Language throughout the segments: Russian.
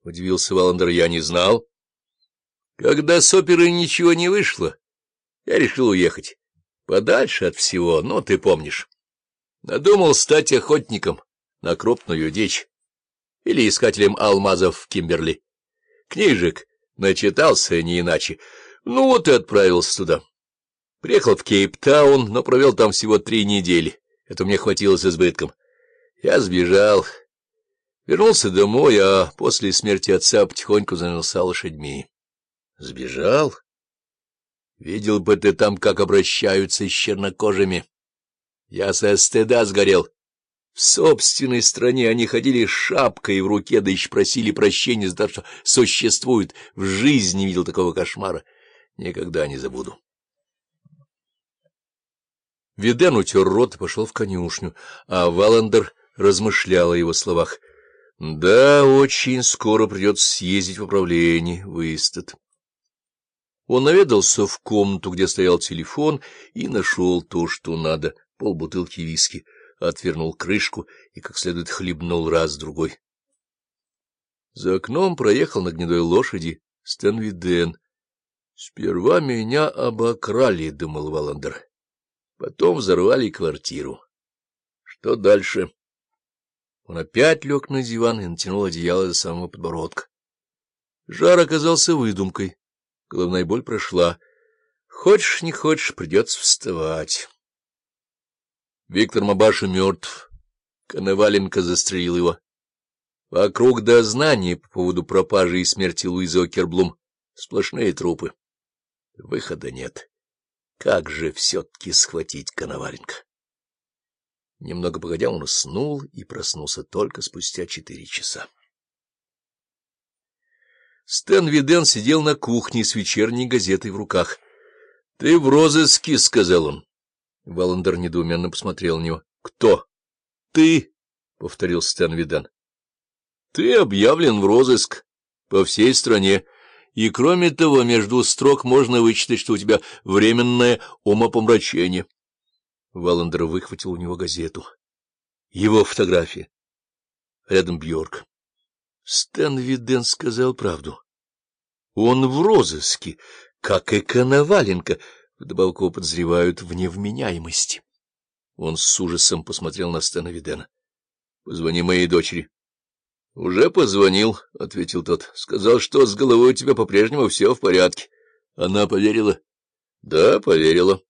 — удивился Валандер, — я не знал. Когда с оперы ничего не вышло, я решил уехать. Подальше от всего, ну, ты помнишь. Надумал стать охотником на крупную дичь или искателем алмазов в Кимберли. Книжек начитался не иначе. Ну вот и отправился туда. Приехал в Кейптаун, но провел там всего три недели. Это мне хватило с избытком. Я сбежал, вернулся домой, а после смерти отца потихоньку занялся лошадьми. Сбежал? Видел бы ты там, как обращаются с чернокожими. Я со стыда сгорел. В собственной стране они ходили шапкой в руке, да еще просили прощения за то, что существуют. В жизни не видел такого кошмара. Никогда не забуду. Виден утер рот и пошел в конюшню, а Валандер размышлял о его словах. Да, очень скоро придется съездить в управление, выистат. Он наведался в комнату, где стоял телефон, и нашел то, что надо, полбутылки виски, отвернул крышку и как следует хлебнул раз-другой. За окном проехал на гнедой лошади Стэн Виден. «Сперва меня обокрали», — думал Валандер. «Потом взорвали квартиру. Что дальше?» Он опять лег на диван и натянул одеяло до самого подбородка. Жар оказался выдумкой. Головная боль прошла. Хочешь, не хочешь, придется вставать. Виктор Мабаша мертв. Коноваленко застрелил его. Вокруг дознания по поводу пропажи и смерти Луизы Окерблум сплошные трупы. Выхода нет. Как же все-таки схватить Коноваленко? Немного погодя он уснул и проснулся только спустя четыре часа. Стэн Виден сидел на кухне с вечерней газетой в руках. — Ты в розыске, — сказал он. Валандер недоуменно посмотрел на него. — Кто? — Ты, — повторил Стэн Виден. — Ты объявлен в розыск по всей стране, и, кроме того, между строк можно вычитать, что у тебя временное умопомрачение. Валандер выхватил у него газету. Его фотография. Рядом Бьорк. Стэн Виден сказал правду. Он в розыске, как и Коноваленко, вдобавок подозревают в невменяемости. Он с ужасом посмотрел на Стэна Видена. — Позвони моей дочери. — Уже позвонил, — ответил тот. — Сказал, что с головой у тебя по-прежнему все в порядке. Она поверила? — Да, поверила.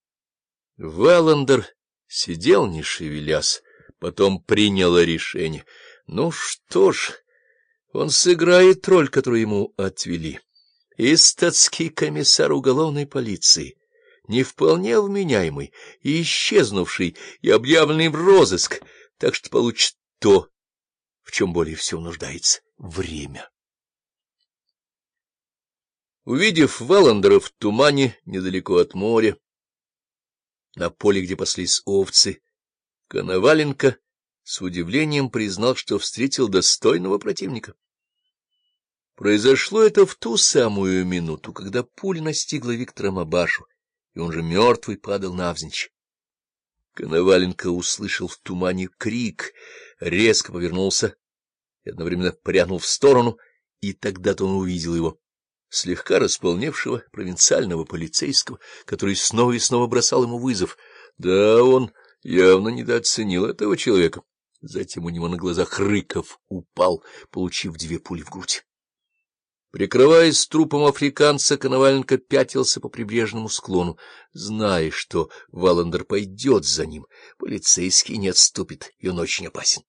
Валандер сидел, не шевелясь, потом приняла решение. Ну что ж... Он сыграет роль, которую ему отвели. Истатский комиссар уголовной полиции, не вполне вменяемый и исчезнувший, и объявленный в розыск, так что получит то, в чем более всего нуждается — время. Увидев Валандера в тумане недалеко от моря, на поле, где паслись овцы, Коноваленко с удивлением признал, что встретил достойного противника. Произошло это в ту самую минуту, когда пуля настигла Виктора Мабашу, и он же мертвый падал навзничь. Коноваленко услышал в тумане крик, резко повернулся и одновременно прянул в сторону, и тогда-то он увидел его, слегка располневшего провинциального полицейского, который снова и снова бросал ему вызов. Да, он явно недооценил этого человека. Затем у него на глазах Рыков упал, получив две пули в грудь. Прикрываясь трупом африканца, Коноваленко пятился по прибрежному склону, зная, что Валандер пойдет за ним. Полицейский не отступит, и он очень опасен.